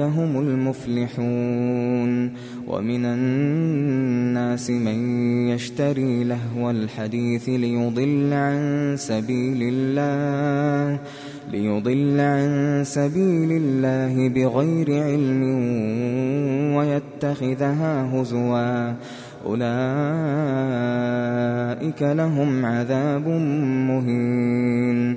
هم المفلحون. ومن الناس من يشتري لهو الحديث ليضل عن سبيل الله ليضل عن سبيل الله بغير علم ويتخذها هزوا. أولئك لهم عذاب مهين.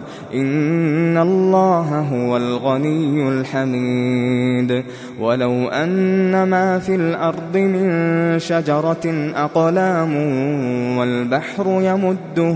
إن الله هو الغني الحميد ولو أن ما في الأرض من شجرة أقلام والبحر يمده